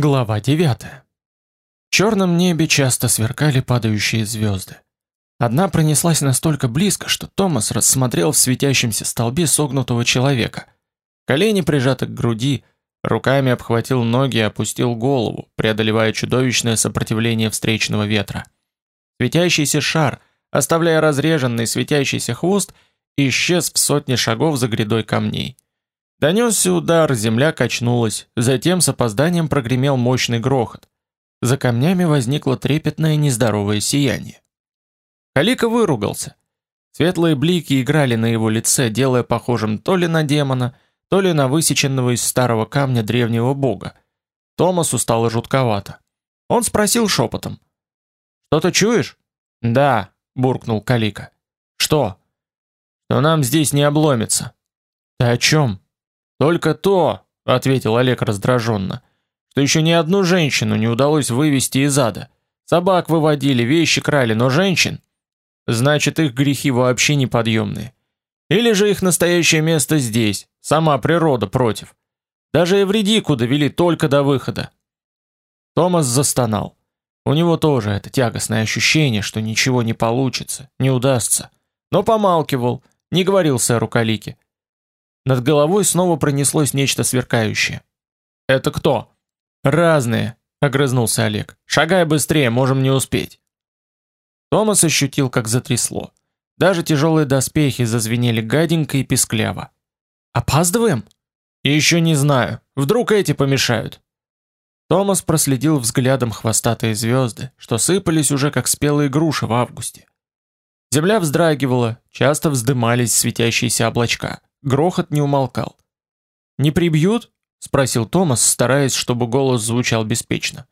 Глава 9. В черном небе часто сверкали падающие звезды. Одна пронеслась настолько близко, что Томас рассмотрел в светящемся столбе согнутого человека. Колени прижаты к груди, руками обхватил ноги и опустил голову, преодолевая чудовищное сопротивление встречного ветра. Светящийся шар, оставляя разреженный светящийся хвост, исчез в сотне шагов за грядой камней. Донесся удар, земля качнулась, затем с опозданием прогремел мощный грохот. За камнями возникло трепетное нездоровое сияние. Калика выругался. Светлые блики играли на его лице, делая похожим то ли на демона, то ли на высеченного из старого камня древнего бога. Томасу стало жутковато. Он спросил шепотом. «Что-то чуешь?» «Да», — буркнул Калика. «Что?» «Что нам здесь не обломится». «Ты о чем?» Только то, ответил Олег раздраженно, что еще ни одну женщину не удалось вывести из ада. Собак выводили, вещи крали, но женщин, значит, их грехи вообще неподъемные. Или же их настоящее место здесь, сама природа против. Даже Евредику довели только до выхода. Томас застонал. У него тоже это тягостное ощущение, что ничего не получится, не удастся. Но помалкивал, не говорил сэру Калике. Над головой снова пронеслось нечто сверкающее. «Это кто?» «Разные», — огрызнулся Олег. «Шагай быстрее, можем не успеть». Томас ощутил, как затрясло. Даже тяжелые доспехи зазвенели гаденько и пискляво. «Опаздываем?» «Еще не знаю. Вдруг эти помешают». Томас проследил взглядом хвостатые звезды, что сыпались уже как спелые груши в августе. Земля вздрагивала, часто вздымались светящиеся облачка. Грохот не умолкал. «Не прибьют?» — спросил Томас, стараясь, чтобы голос звучал беспечно.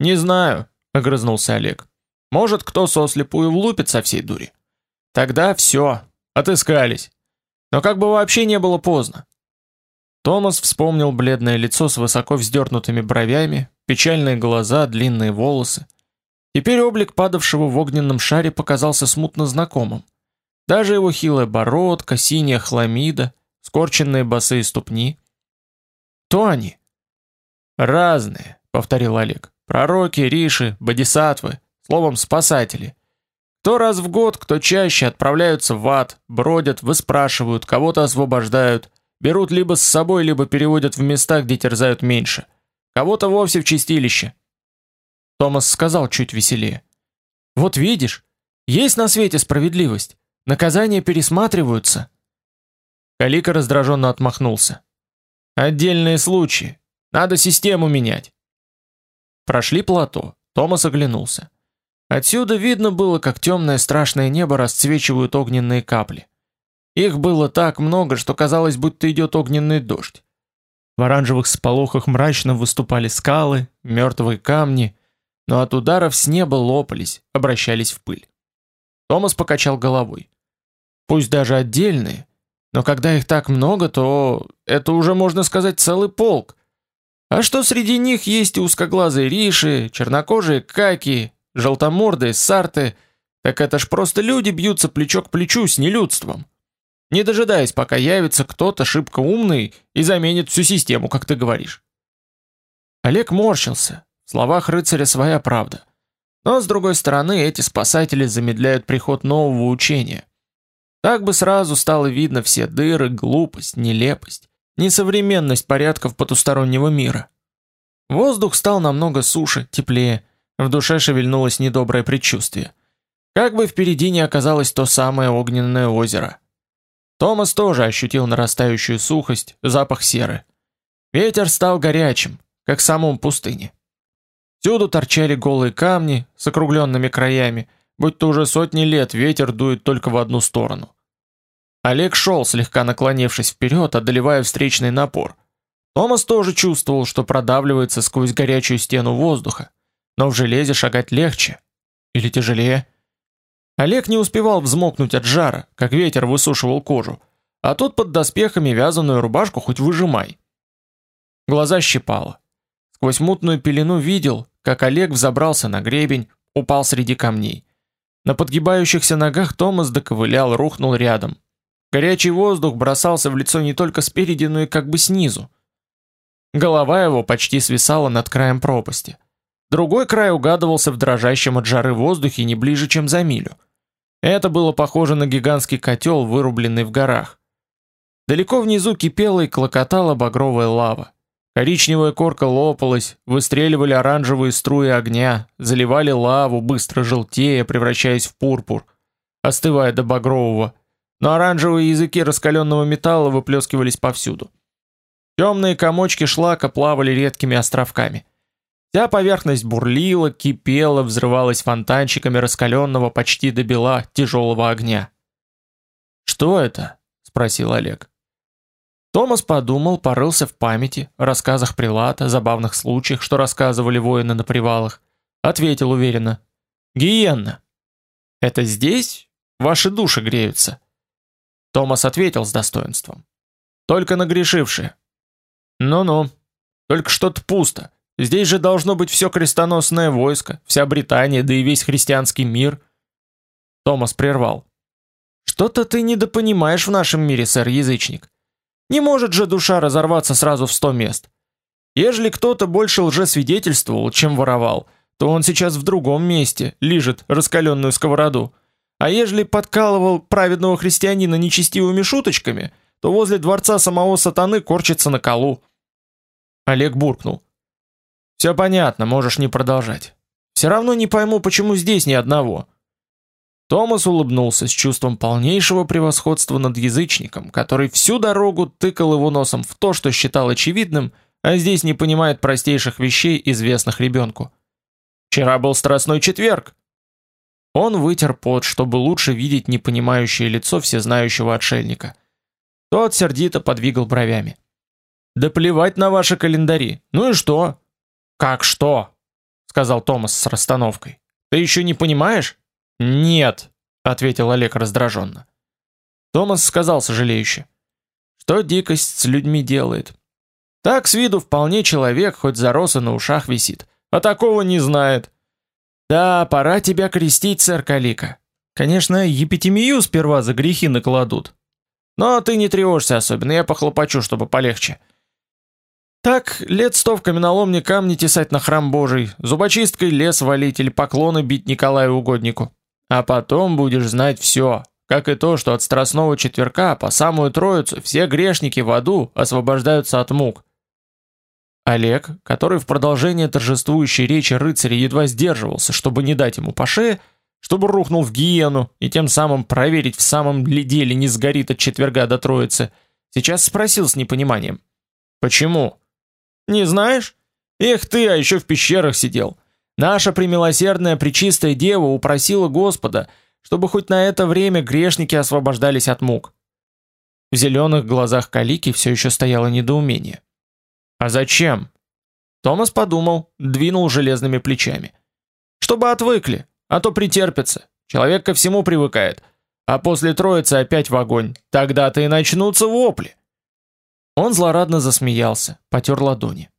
«Не знаю», — огрызнулся Олег. «Может, кто сослепую влупит со всей дури. Тогда все, отыскались. Но как бы вообще не было поздно». Томас вспомнил бледное лицо с высоко вздернутыми бровями, печальные глаза, длинные волосы. Теперь облик падавшего в огненном шаре показался смутно знакомым. Даже его хилая бородка, синяя хламида, скорченные босые ступни. То они? Разные, повторил Олег. Пророки, риши, бодисаттвы, словом, спасатели. Кто раз в год, кто чаще отправляются в ад, бродят, выспрашивают, кого-то освобождают, берут либо с собой, либо переводят в места, где терзают меньше. Кого-то вовсе в чистилище. Томас сказал чуть веселее. Вот видишь, есть на свете справедливость. Наказания пересматриваются. Калика раздраженно отмахнулся. Отдельные случаи. Надо систему менять. Прошли плато. Томас оглянулся. Отсюда видно было, как темное страшное небо расцвечивают огненные капли. Их было так много, что казалось, будто идет огненный дождь. В оранжевых сполохах мрачно выступали скалы, мертвые камни, но от ударов с неба лопались, обращались в пыль. Томас покачал головой. Пусть даже отдельные, но когда их так много, то это уже можно сказать целый полк. А что среди них есть узкоглазые риши, чернокожие каки, желтомордые сарты, так это ж просто люди бьются плечо к плечу с нелюдством. Не дожидаясь, пока явится кто-то шибко умный и заменит всю систему, как ты говоришь. Олег морщился. В словах рыцаря своя правда. Но, с другой стороны, эти спасатели замедляют приход нового учения. Так бы сразу стало видно все дыры, глупость, нелепость, несовременность порядков потустороннего мира. Воздух стал намного суше, теплее, в душе шевельнулось недоброе предчувствие. Как бы впереди не оказалось то самое огненное озеро. Томас тоже ощутил нарастающую сухость, запах серы. Ветер стал горячим, как в самом пустыне. Всюду торчали голые камни с округленными краями, будто уже сотни лет ветер дует только в одну сторону. Олег шел, слегка наклонившись вперед, одолевая встречный напор. Томас тоже чувствовал, что продавливается сквозь горячую стену воздуха, но в железе шагать легче. Или тяжелее. Олег не успевал взмокнуть от жара, как ветер высушивал кожу, а тут под доспехами вязаную рубашку хоть выжимай. Глаза щипало. Сквозь мутную пелену видел, как Олег взобрался на гребень, упал среди камней. На подгибающихся ногах Томас доковылял, рухнул рядом. Горячий воздух бросался в лицо не только спереди, но и как бы снизу. Голова его почти свисала над краем пропасти. Другой край угадывался в дрожащем от жары воздухе не ближе, чем за милю. Это было похоже на гигантский котел, вырубленный в горах. Далеко внизу кипела и клокотала багровая лава. Коричневая корка лопалась, выстреливали оранжевые струи огня, заливали лаву, быстро желтея, превращаясь в пурпур, остывая до багрового. Но оранжевые языки раскаленного металла выплескивались повсюду. Темные комочки шлака плавали редкими островками. Вся поверхность бурлила, кипела, взрывалась фонтанчиками раскаленного почти до бела тяжелого огня. «Что это?» — спросил Олег. Томас подумал, порылся в памяти, рассказах Прилата, забавных случаях, что рассказывали воины на привалах. Ответил уверенно. «Гиенна». «Это здесь? Ваши души греются?» Томас ответил с достоинством. «Только нагрешившие». «Ну-ну, только что-то пусто. Здесь же должно быть все крестоносное войско, вся Британия, да и весь христианский мир. Томас прервал. Что-то ты недопонимаешь в нашем мире, сэр-язычник. Не может же душа разорваться сразу в сто мест. Ежели кто-то больше лжесвидетельствовал, чем воровал, то он сейчас в другом месте лижет раскаленную сковороду. А ежели подкалывал праведного христианина нечестивыми шуточками, то возле дворца самого сатаны корчится на колу. Олег буркнул. Все понятно, можешь не продолжать. Все равно не пойму, почему здесь ни одного. Томас улыбнулся с чувством полнейшего превосходства над язычником, который всю дорогу тыкал его носом в то, что считал очевидным, а здесь не понимает простейших вещей, известных ребенку. Вчера был страстной четверг. Он вытер пот, чтобы лучше видеть непонимающее лицо всезнающего отшельника. Тот сердито подвигал бровями. Да плевать на ваши календари. Ну и что? Как что? сказал Томас с расстановкой. Ты еще не понимаешь? Нет, ответил Олег раздраженно. Томас сказал сожалеюще: "Что дикость с людьми делает? Так с виду вполне человек, хоть зароса на ушах висит, а такого не знает. Да, пора тебя крестить, сэр Калика. Конечно, епитемию сперва за грехи накладут. Но ты не тревожься особенно, я похлопочу, чтобы полегче. Так, лет сто в каменоломне камни тесать на храм Божий, зубочисткой лес валить или поклоны бить Николаю Угоднику. А потом будешь знать все, как и то, что от Страстного четверка по самую Троицу все грешники в аду освобождаются от мук. Олег, который в продолжение торжествующей речи рыцаря едва сдерживался, чтобы не дать ему по шее, чтобы рухнул в гиену и тем самым проверить, в самом ли деле не сгорит от четверга до Троицы, сейчас спросил с непониманием. «Почему?» Не знаешь? Эх ты, а еще в пещерах сидел. Наша премилосердная пречистая дева упросила Господа, чтобы хоть на это время грешники освобождались от мук. В зеленых глазах Калики все еще стояло недоумение. А зачем? Томас подумал, двинул железными плечами. Чтобы отвыкли, а то претерпятся. Человек ко всему привыкает. А после Троицы опять в огонь. Тогда-то и начнутся вопли. Он злорадно засмеялся, потер ладони.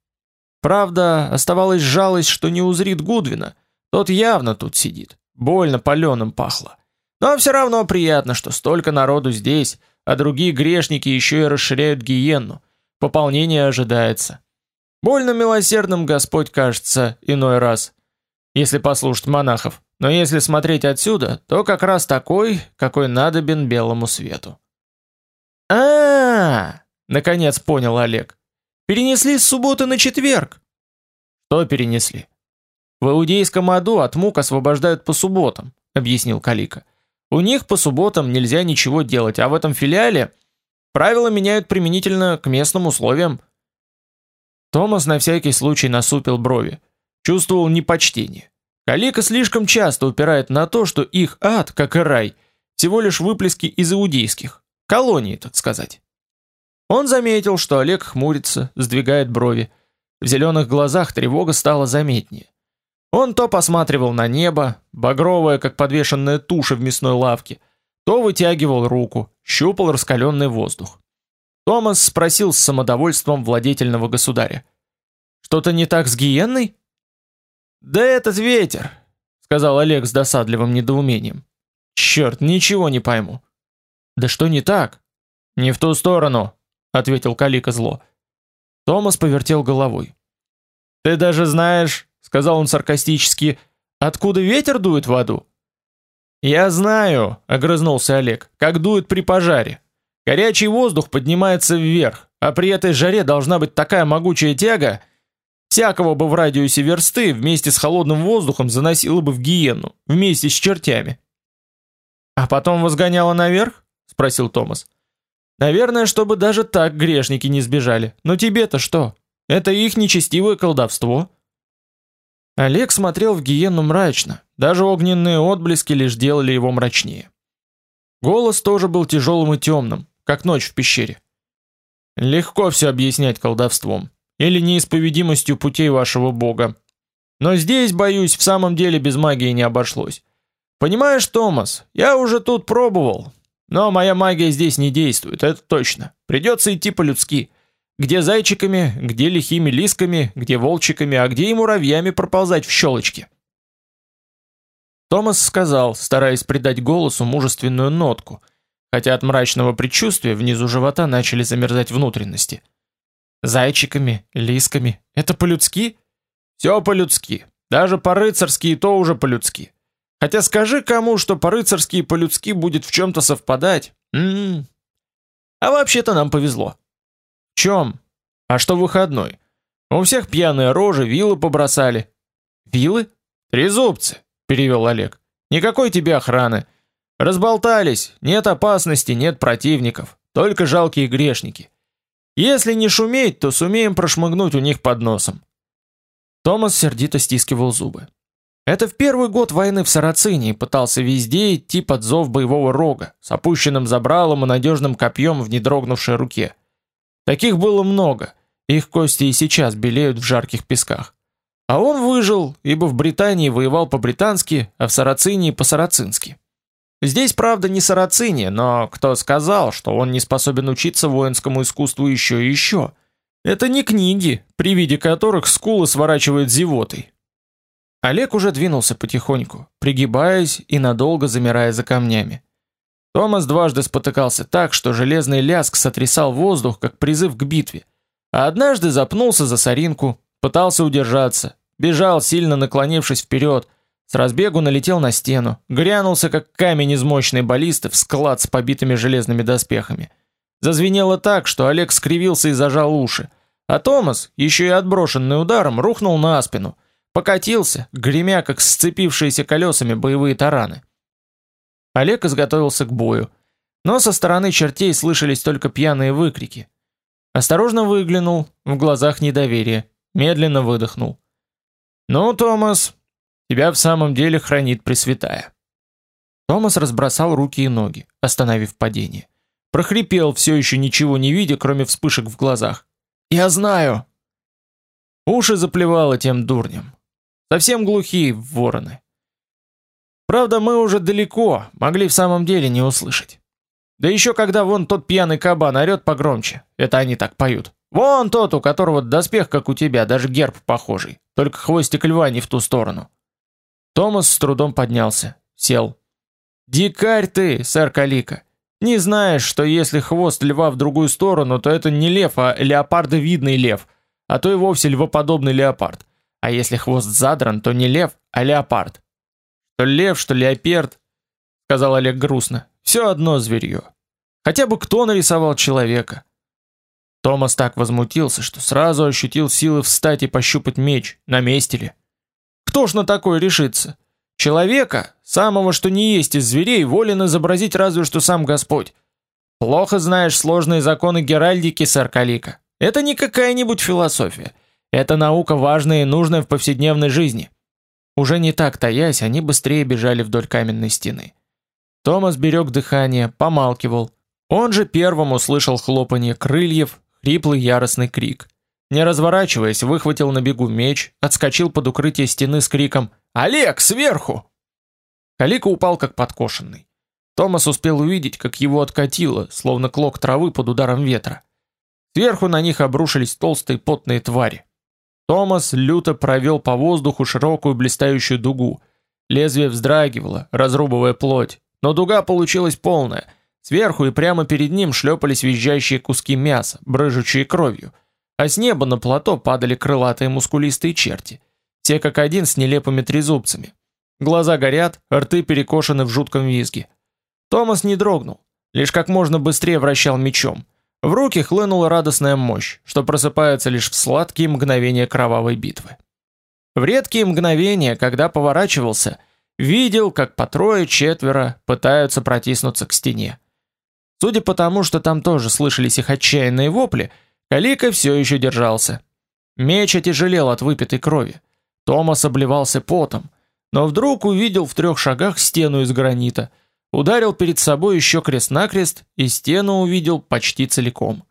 Правда, оставалась жалость, что не узрит Гудвина. Тот явно тут сидит. Больно паленым пахло. Но все равно приятно, что столько народу здесь, а другие грешники еще и расширяют гиенну. Пополнение ожидается. Больно милосердным Господь кажется иной раз, если послушать монахов. Но если смотреть отсюда, то как раз такой, какой надобен белому свету. а, -а, -а Наконец понял Олег. Перенесли с субботы на четверг. Что перенесли? В иудейском аду от мук освобождают по субботам, объяснил Калика. У них по субботам нельзя ничего делать, а в этом филиале правила меняют применительно к местным условиям. Томас на всякий случай насупил брови. Чувствовал непочтение. Калика слишком часто упирает на то, что их ад, как и рай, всего лишь выплески из иудейских. Колонии, так сказать. Он заметил, что Олег хмурится, сдвигает брови. В зеленых глазах тревога стала заметнее. Он то посматривал на небо, багровое, как подвешенная туша в мясной лавке, то вытягивал руку, щупал раскаленный воздух. Томас спросил с самодовольством владетельного государя. «Что-то не так с гиенной?» «Да этот ветер», — сказал Олег с досадливым недоумением. «Черт, ничего не пойму». «Да что не так?» «Не в ту сторону», ответил Калика зло. Томас повертел головой. «Ты даже знаешь, — сказал он саркастически, — откуда ветер дует в аду?» «Я знаю», — огрызнулся Олег, — «как дует при пожаре. Горячий воздух поднимается вверх, а при этой жаре должна быть такая могучая тяга, всякого бы в радиусе версты вместе с холодным воздухом заносило бы в гиену, вместе с чертями». «А потом возгоняла наверх?» — спросил Томас. «Наверное, чтобы даже так грешники не сбежали. Но тебе-то что? Это их нечестивое колдовство». Олег смотрел в гиену мрачно, даже огненные отблески лишь делали его мрачнее. Голос тоже был тяжелым и темным, как ночь в пещере. Легко все объяснять колдовством или неисповедимостью путей вашего бога. Но здесь, боюсь, в самом деле без магии не обошлось. Понимаешь, Томас, я уже тут пробовал, но моя магия здесь не действует, это точно. Придется идти по-людски. Где зайчиками, где лихими лисками, где волчиками, а где и муравьями проползать в щелочки. Томас сказал, стараясь придать голосу мужественную нотку, хотя от мрачного предчувствия внизу живота начали замерзать внутренности. Зайчиками, лисками — это по-людски? Все по-людски. Даже по-рыцарски и то уже по-людски. Хотя скажи кому, что по-рыцарски и по-людски будет в чем-то совпадать. М -м -м. А вообще-то нам повезло. В чем? А что выходной? У всех пьяные рожи, вилы побросали. Вилы? Трезубцы, перевел Олег. Никакой тебе охраны. Разболтались, нет опасности, нет противников, только жалкие грешники. Если не шуметь, то сумеем прошмыгнуть у них под носом. Томас сердито стискивал зубы. Это в первый год войны в Сарацинии пытался везде идти под зов боевого рога, с опущенным забралом и надежным копьем в недрогнувшей руке. Таких было много, их кости и сейчас белеют в жарких песках. А он выжил, ибо в Британии воевал по-британски, а в Сарацинии по-сарацински. Здесь, правда, не Сарациния, но кто сказал, что он не способен учиться воинскому искусству еще и еще? Это не книги, при виде которых скулы сворачивает зевотой. Олег уже двинулся потихоньку, пригибаясь и надолго замирая за камнями. Томас дважды спотыкался так, что железный ляск сотрясал воздух, как призыв к битве. А однажды запнулся за соринку, пытался удержаться, бежал, сильно наклонившись вперед, с разбегу налетел на стену, грянулся, как камень из мощной баллисты в склад с побитыми железными доспехами. Зазвенело так, что Олег скривился и зажал уши, а Томас, еще и отброшенный ударом, рухнул на спину, покатился, гремя, как сцепившиеся колесами боевые тараны. Олег изготовился к бою, но со стороны чертей слышались только пьяные выкрики. Осторожно выглянул, в глазах недоверие, медленно выдохнул. «Ну, Томас, тебя в самом деле хранит Пресвятая». Томас разбросал руки и ноги, остановив падение. Прохрипел, все еще ничего не видя, кроме вспышек в глазах. «Я знаю!» Уши заплевало тем дурнем. Совсем глухие вороны. Правда, мы уже далеко, могли в самом деле не услышать. Да еще когда вон тот пьяный кабан орет погромче. Это они так поют. Вон тот, у которого доспех, как у тебя, даже герб похожий. Только хвостик льва не в ту сторону. Томас с трудом поднялся, сел. Дикарь ты, сэр Калика. Не знаешь, что если хвост льва в другую сторону, то это не лев, а леопардовидный лев, а то и вовсе львоподобный леопард. А если хвост задран, то не лев, а леопард. Что лев, что леоперд, сказал Олег грустно. Все одно зверье. Хотя бы кто нарисовал человека? Томас так возмутился, что сразу ощутил силы встать и пощупать меч, на месте ли. Кто ж на такое решится? Человека, самого что не есть из зверей, волен изобразить разве что сам Господь. Плохо знаешь сложные законы геральдики, сэр Калика. Это не какая-нибудь философия. Это наука важная и нужная в повседневной жизни. Уже не так таясь, они быстрее бежали вдоль каменной стены. Томас берег дыхание, помалкивал. Он же первым услышал хлопанье крыльев, хриплый яростный крик. Не разворачиваясь, выхватил на бегу меч, отскочил под укрытие стены с криком «Олег, сверху!». Калика упал как подкошенный. Томас успел увидеть, как его откатило, словно клок травы под ударом ветра. Сверху на них обрушились толстые потные твари. Томас люто провел по воздуху широкую блистающую дугу. Лезвие вздрагивало, разрубывая плоть, но дуга получилась полная. Сверху и прямо перед ним шлепались визжащие куски мяса, брыжущие кровью. а с неба на плато падали крылатые мускулистые черти, все как один с нелепыми трезубцами. Глаза горят, рты перекошены в жутком визге. Томас не дрогнул, лишь как можно быстрее вращал мечом. В руки хлынула радостная мощь, что просыпается лишь в сладкие мгновения кровавой битвы. В редкие мгновения, когда поворачивался, видел, как по трое-четверо пытаются протиснуться к стене. Судя по тому, что там тоже слышались их отчаянные вопли, Калика все еще держался. Меч отяжелел от выпитой крови. Томас обливался потом, но вдруг увидел в трех шагах стену из гранита, ударил перед собой еще крест-накрест и стену увидел почти целиком.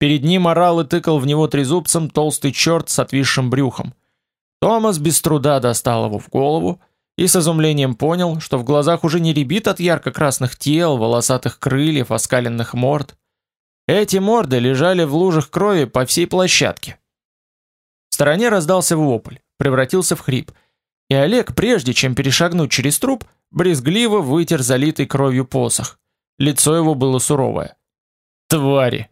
Перед ним орал и тыкал в него трезубцем толстый черт с отвисшим брюхом. Томас без труда достал его в голову и с изумлением понял, что в глазах уже не рябит от ярко-красных тел, волосатых крыльев, оскаленных морд. Эти морды лежали в лужах крови по всей площадке. В стороне раздался вопль, превратился в хрип, и Олег, прежде чем перешагнуть через труп, брезгливо вытер залитый кровью посох. Лицо его было суровое. «Твари!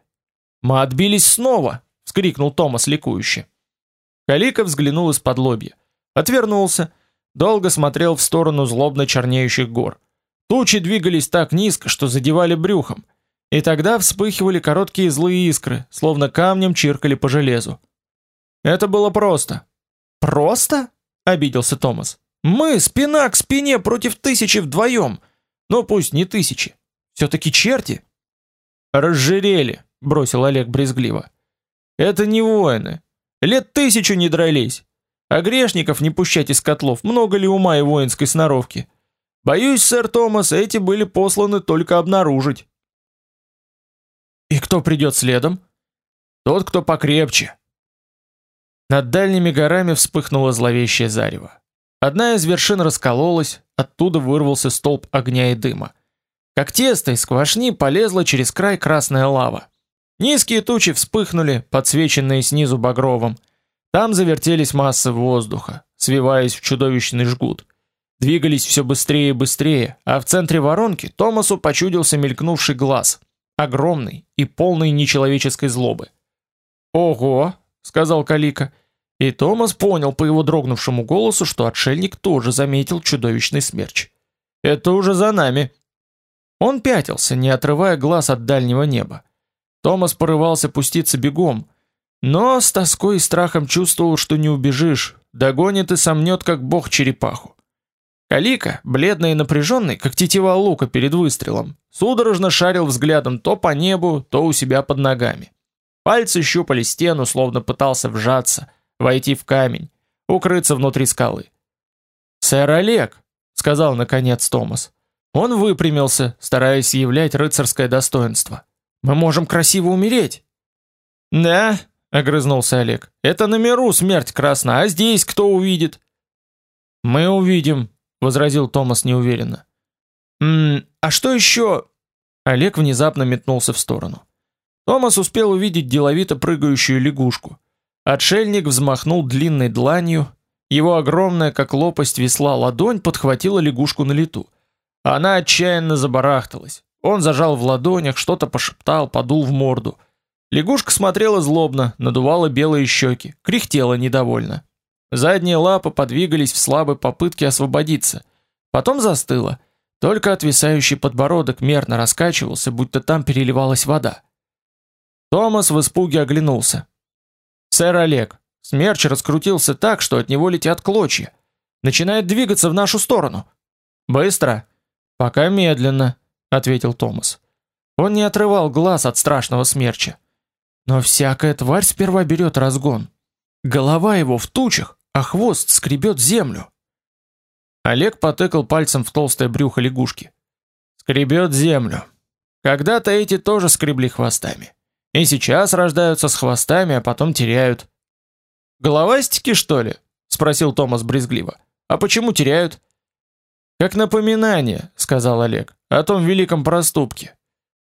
Мы отбились снова!» — вскрикнул Томас ликующе. Калика взглянул из-под лобья. Отвернулся, долго смотрел в сторону злобно чернеющих гор. Тучи двигались так низко, что задевали брюхом, и тогда вспыхивали короткие злые искры, словно камнем чиркали по железу. Это было просто. Просто? обиделся Томас. Мы спина к спине против тысячи вдвоем. Ну пусть не тысячи. все таки черти. Разжирели, бросил Олег брезгливо. Это не воины. Лет тысячу не дрались. А грешников не пущать из котлов, много ли ума и воинской сноровки? Боюсь, сэр Томас, эти были посланы только обнаружить. И кто придет следом? Тот, кто покрепче. Над дальними горами вспыхнуло зловещее зарево. Одна из вершин раскололась, оттуда вырвался столб огня и дыма. Как тесто из квашни полезла через край красная лава. Низкие тучи вспыхнули, подсвеченные снизу багровым. Там завертелись массы воздуха, свиваясь в чудовищный жгут. Двигались все быстрее и быстрее, а в центре воронки Томасу почудился мелькнувший глаз, огромный и полный нечеловеческой злобы. "Ого", сказал Калика. И Томас понял по его дрогнувшему голосу, что отшельник тоже заметил чудовищный смерч. "Это уже за нами". Он пятился, не отрывая глаз от дальнего неба. Томас порывался пуститься бегом, но с тоской и страхом чувствовал, что не убежишь, догонит и сомнет, как бог черепаху. Калика, бледный и напряженный, как тетива лука перед выстрелом, судорожно шарил взглядом то по небу, то у себя под ногами. Пальцы щупали стену, словно пытался вжаться, войти в камень, укрыться внутри скалы. «Сэр Олег», — сказал наконец Томас. Он выпрямился, стараясь являть рыцарское достоинство. «Мы можем красиво умереть». «Да», огрызнулся Олег. Это на миру смерть красна, а здесь кто увидит? Мы увидим, возразил Томас неуверенно. М, а что еще? Олег внезапно метнулся в сторону. Томас успел увидеть деловито прыгающую лягушку. Отшельник взмахнул длинной дланью, его огромная, как лопасть весла, ладонь подхватила лягушку на лету. Она отчаянно забарахталась. Он зажал в ладонях, что-то пошептал, подул в морду — Лягушка смотрела злобно, надувала белые щеки, кряхтела недовольно. Задние лапы подвигались в слабой попытке освободиться. Потом застыла. Только отвисающий подбородок мерно раскачивался, будто там переливалась вода. Томас в испуге оглянулся. «Сэр Олег, смерч раскрутился так, что от него летят клочья. Начинает двигаться в нашу сторону. Быстро?» «Пока медленно», — ответил Томас. Он не отрывал глаз от страшного смерча. Но всякая тварь сперва берет разгон. Голова его в тучах, а хвост скребет землю. Олег потыкал пальцем в толстое брюхо лягушки. Скребет землю. Когда-то эти тоже скребли хвостами. И сейчас рождаются с хвостами, а потом теряют. Головастики, что ли? спросил Томас брезгливо. А почему теряют? Как напоминание, сказал Олег, о том великом проступке.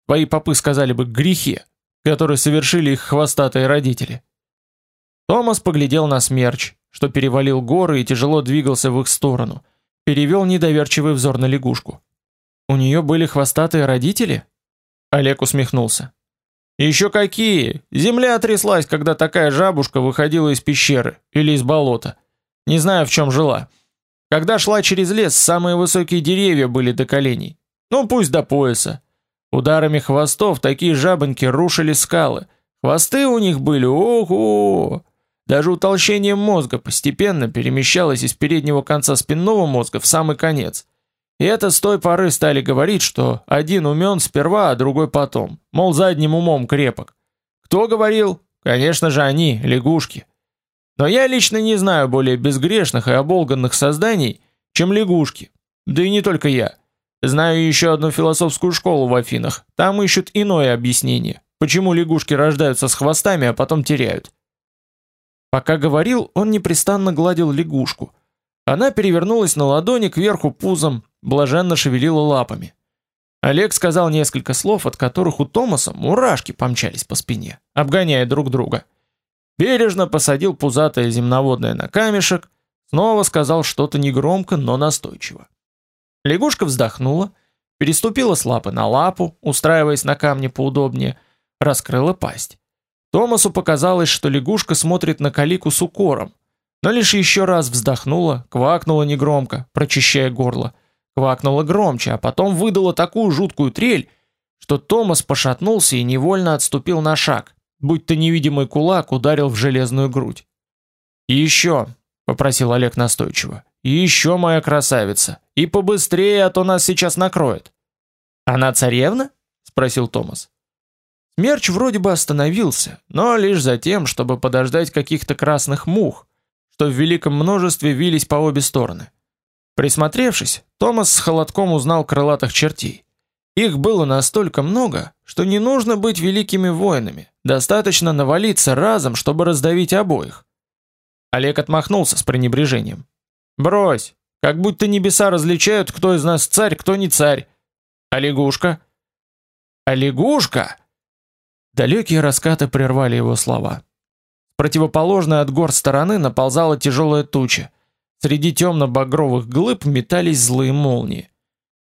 Твои попы сказали бы грехе, который совершили их хвостатые родители. Томас поглядел на смерч, что перевалил горы и тяжело двигался в их сторону. Перевел недоверчивый взор на лягушку. У нее были хвостатые родители? Олег усмехнулся. Еще какие! Земля тряслась, когда такая жабушка выходила из пещеры или из болота. Не знаю, в чем жила. Когда шла через лес, самые высокие деревья были до коленей. Ну, пусть до пояса. Ударами хвостов такие жабоньки рушили скалы. Хвосты у них были, ого! Даже утолщение мозга постепенно перемещалось из переднего конца спинного мозга в самый конец. И это с той поры стали говорить, что один умен сперва, а другой потом. Мол, задним умом крепок. Кто говорил? Конечно же они, лягушки. Но я лично не знаю более безгрешных и оболганных созданий, чем лягушки. Да и не только я. Знаю еще одну философскую школу в Афинах. Там ищут иное объяснение, почему лягушки рождаются с хвостами, а потом теряют. Пока говорил, он непрестанно гладил лягушку. Она перевернулась на ладони кверху пузом, блаженно шевелила лапами. Олег сказал несколько слов, от которых у Томаса мурашки помчались по спине, обгоняя друг друга. Бережно посадил пузатое земноводное на камешек, снова сказал что-то негромко, но настойчиво. Лягушка вздохнула, переступила с лапы на лапу, устраиваясь на камне поудобнее, раскрыла пасть. Томасу показалось, что лягушка смотрит на Калику с укором, но лишь еще раз вздохнула, квакнула негромко, прочищая горло квакнула громче, а потом выдала такую жуткую трель, что Томас пошатнулся и невольно отступил на шаг, будто невидимый кулак ударил в железную грудь. «И еще», — попросил Олег настойчиво, — «и еще, моя красавица, и побыстрее, а то нас сейчас накроет». «Она царевна?» — спросил Томас. Смерч вроде бы остановился, но лишь за тем, чтобы подождать каких-то красных мух, что в великом множестве вились по обе стороны. Присмотревшись, Томас с холодком узнал крылатых чертей. Их было настолько много, что не нужно быть великими воинами, достаточно навалиться разом, чтобы раздавить обоих. Олег отмахнулся с пренебрежением. Брось, как будто небеса различают, кто из нас царь, кто не царь. А лягушка? А лягушка? Далекие раскаты прервали его слова. С противоположной от гор стороны наползала тяжелая туча. Среди темно-багровых глыб метались злые молнии.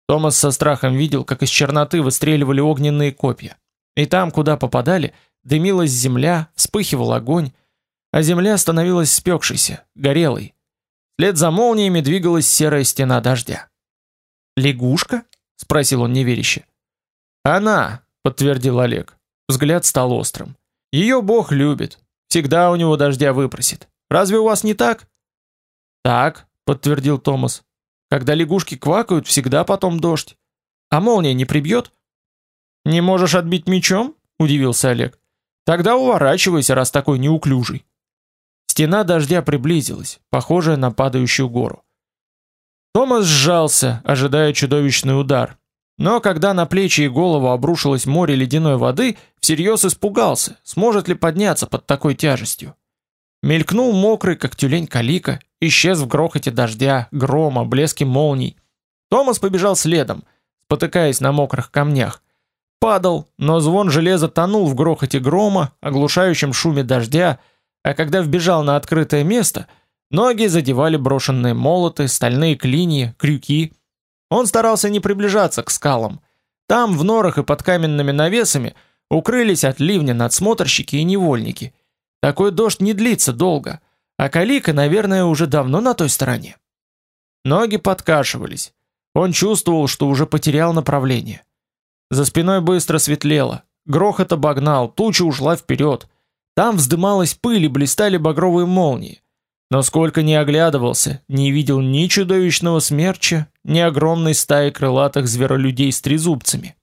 Томас со страхом видел, как из черноты выстреливали огненные копья. И там, куда попадали, дымилась земля, вспыхивал огонь, а земля становилась спекшейся, горелой. Вслед за молниями двигалась серая стена дождя. «Лягушка?» — спросил он неверяще. «Она!» — подтвердил Олег. Взгляд стал острым. «Ее Бог любит. Всегда у него дождя выпросит. Разве у вас не так?» Так, подтвердил Томас. Когда лягушки квакают, всегда потом дождь. А молния не прибьет? Не можешь отбить мечом? удивился Олег. Тогда уворачивайся, раз такой неуклюжий. Стена дождя приблизилась, похожая на падающую гору. Томас сжался, ожидая чудовищный удар. Но когда на плечи и голову обрушилось море ледяной воды, всерьез испугался, сможет ли подняться под такой тяжестью. Мелькнул мокрый, как тюлень калика, исчез в грохоте дождя, грома, блеске молний. Томас побежал следом, спотыкаясь на мокрых камнях. Падал, но звон железа тонул в грохоте грома, оглушающем шуме дождя, а когда вбежал на открытое место, ноги задевали брошенные молоты, стальные клинья, крюки. Он старался не приближаться к скалам. Там, в норах и под каменными навесами, укрылись от ливня надсмотрщики и невольники – такой дождь не длится долго, а Калика, наверное, уже давно на той стороне. Ноги подкашивались. Он чувствовал, что уже потерял направление. За спиной быстро светлело. Грохот обогнал, туча ушла вперед. Там вздымалась пыль и блистали багровые молнии. Но сколько ни оглядывался, не видел ни чудовищного смерча, ни огромной стаи крылатых зверолюдей с трезубцами.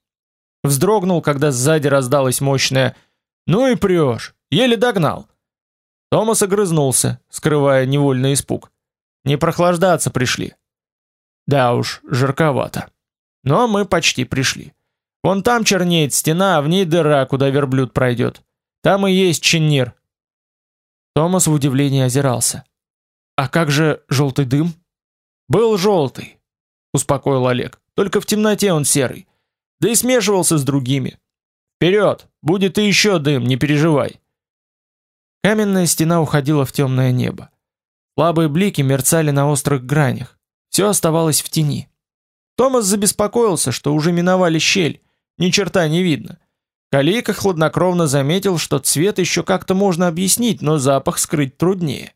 Вздрогнул, когда сзади раздалось мощное «Ну и прешь!» Еле догнал. Томас огрызнулся, скрывая невольный испуг. Не прохлаждаться пришли. Да уж, жарковато. Но мы почти пришли. Вон там чернеет стена, а в ней дыра, куда верблюд пройдет. Там и есть чиннир. Томас в удивлении озирался. А как же желтый дым? Был желтый, успокоил Олег. Только в темноте он серый. Да и смешивался с другими. Вперед, будет и еще дым, не переживай. Каменная стена уходила в темное небо. Слабые блики мерцали на острых гранях. Все оставалось в тени. Томас забеспокоился, что уже миновали щель, ни черта не видно. Калийка хладнокровно заметил, что цвет еще как-то можно объяснить, но запах скрыть труднее.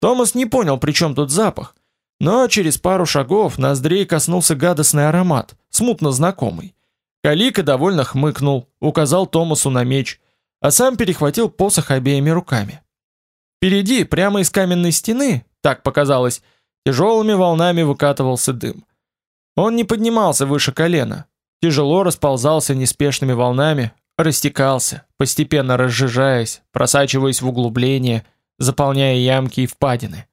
Томас не понял, при чем тут запах, но через пару шагов ноздрей коснулся гадостный аромат, смутно знакомый. Калика довольно хмыкнул, указал Томасу на меч, а сам перехватил посох обеими руками. Впереди, прямо из каменной стены, так показалось, тяжелыми волнами выкатывался дым. Он не поднимался выше колена, тяжело расползался неспешными волнами, растекался, постепенно разжижаясь, просачиваясь в углубления, заполняя ямки и впадины.